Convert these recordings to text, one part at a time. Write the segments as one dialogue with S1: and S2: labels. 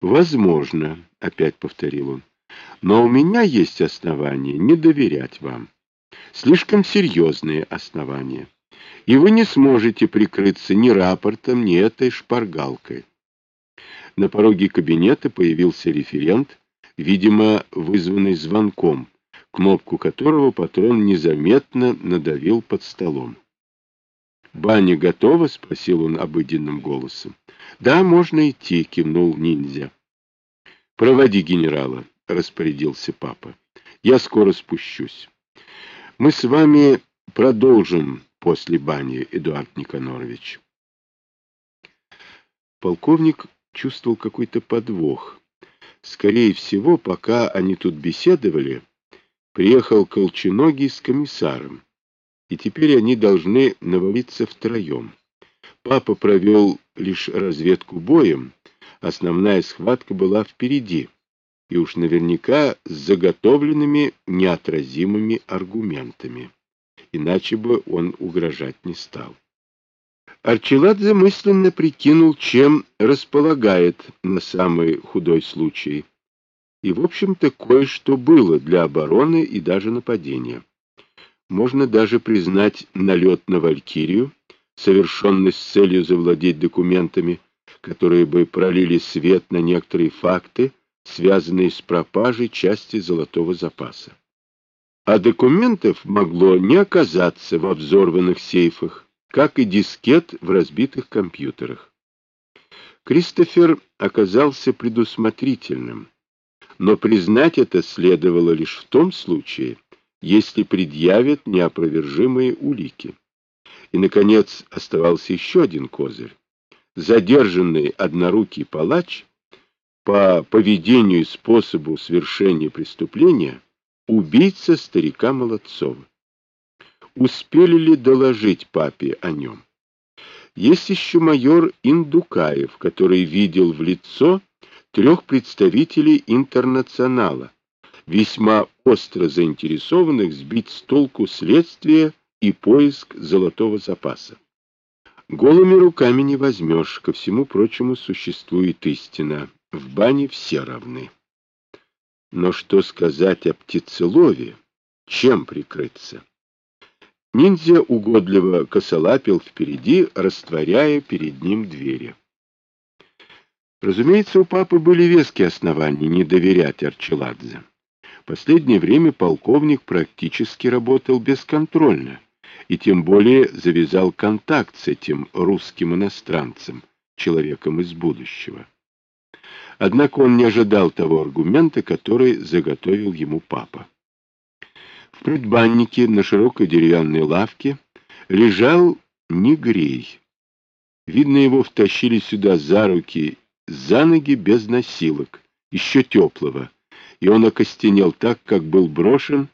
S1: Возможно, опять повторил он. Но у меня есть основания не доверять вам. Слишком серьезные основания. И вы не сможете прикрыться ни рапортом, ни этой шпаргалкой. На пороге кабинета появился референт, видимо, вызванный звонком, кнопку которого патрон незаметно надавил под столом. «Баня готова?» — спросил он обыденным голосом. «Да, можно идти», — кивнул ниндзя. «Проводи генерала», — распорядился папа. «Я скоро спущусь. Мы с вами продолжим после бани, Эдуард Никонорович». Полковник чувствовал какой-то подвох. Скорее всего, пока они тут беседовали, приехал Колченогий с комиссаром, и теперь они должны навалиться втроем. Папа провел лишь разведку боем, основная схватка была впереди, и уж наверняка с заготовленными неотразимыми аргументами, иначе бы он угрожать не стал. Арчеладзе мысленно прикинул, чем располагает на самый худой случай. И, в общем-то, кое-что было для обороны и даже нападения. Можно даже признать налет на Валькирию, совершенный с целью завладеть документами, которые бы пролили свет на некоторые факты, связанные с пропажей части золотого запаса. А документов могло не оказаться во взорванных сейфах, как и дискет в разбитых компьютерах. Кристофер оказался предусмотрительным, но признать это следовало лишь в том случае, если предъявят неопровержимые улики. И, наконец, оставался еще один козырь. Задержанный однорукий палач по поведению и способу совершения преступления убийца старика Молодцова успели ли доложить папе о нем. Есть еще майор Индукаев, который видел в лицо трех представителей интернационала, весьма остро заинтересованных сбить с толку следствие и поиск золотого запаса. Голыми руками не возьмешь, ко всему прочему существует истина. В бане все равны. Но что сказать о птицелове? Чем прикрыться? Ниндзя угодливо косолапил впереди, растворяя перед ним двери. Разумеется, у папы были веские основания не доверять Арчеладзе. Последнее время полковник практически работал бесконтрольно, и тем более завязал контакт с этим русским иностранцем, человеком из будущего. Однако он не ожидал того аргумента, который заготовил ему папа. В предбаннике на широкой деревянной лавке лежал негрей. Видно, его втащили сюда за руки, за ноги без носилок, еще теплого, и он окостенел так, как был брошен.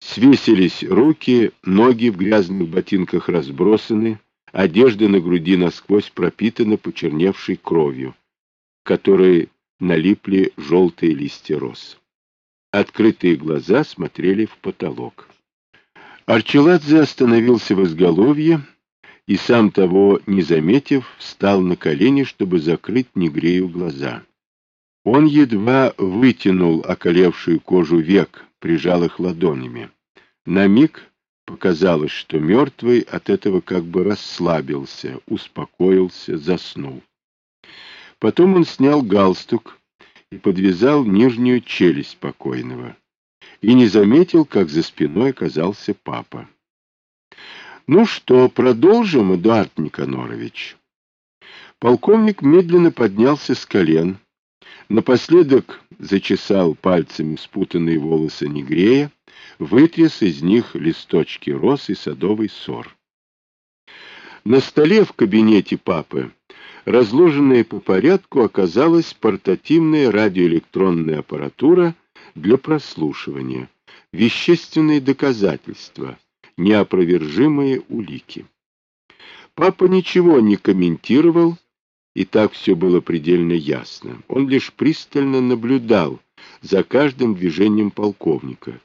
S1: Свесились руки, ноги в грязных ботинках разбросаны, одежда на груди насквозь пропитана почерневшей кровью, которой налипли желтые листья роз. Открытые глаза смотрели в потолок. Арчеладзе остановился в изголовье и, сам того не заметив, встал на колени, чтобы закрыть негрею глаза. Он едва вытянул околевшую кожу век, прижал их ладонями. На миг показалось, что мертвый от этого как бы расслабился, успокоился, заснул. Потом он снял галстук, и подвязал нижнюю челюсть покойного. И не заметил, как за спиной оказался папа. «Ну что, продолжим, Эдуард Никонорович?» Полковник медленно поднялся с колен, напоследок зачесал пальцами спутанные волосы негрея, вытряс из них листочки роз и садовый сор. На столе в кабинете папы разложенная по порядку оказалась портативная радиоэлектронная аппаратура для прослушивания, вещественные доказательства, неопровержимые улики. Папа ничего не комментировал, и так все было предельно ясно. Он лишь пристально наблюдал за каждым движением полковника,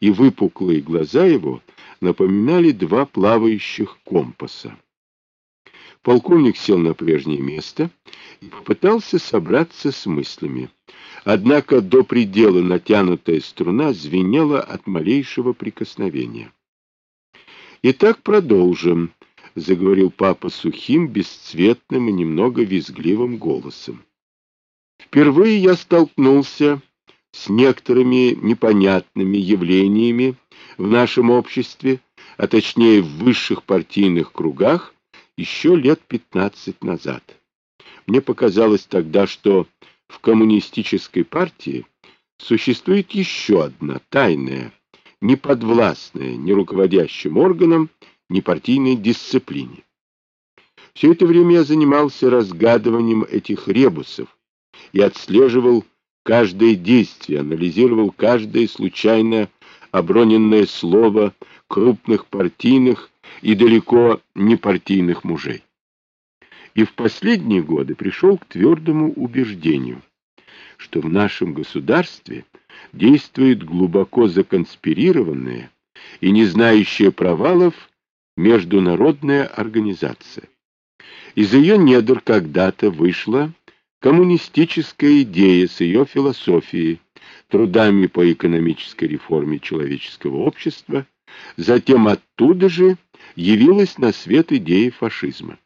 S1: и выпуклые глаза его напоминали два плавающих компаса. Полковник сел на прежнее место и попытался собраться с мыслями. Однако до предела натянутая струна звенела от малейшего прикосновения. «Итак, продолжим», — заговорил папа сухим, бесцветным и немного визгливым голосом. «Впервые я столкнулся с некоторыми непонятными явлениями в нашем обществе, а точнее в высших партийных кругах, еще лет пятнадцать назад. Мне показалось тогда, что в коммунистической партии существует еще одна тайная, неподвластная ни руководящим органам, ни партийной дисциплине. Все это время я занимался разгадыванием этих ребусов и отслеживал каждое действие, анализировал каждое случайно оброненное слово крупных партийных и далеко не партийных мужей. И в последние годы пришел к твердому убеждению, что в нашем государстве действует глубоко законспирированная и не знающая провалов международная организация. Из ее недр когда-то вышла коммунистическая идея с ее философией, трудами по экономической реформе человеческого общества, затем оттуда же явилась на свет идея фашизма.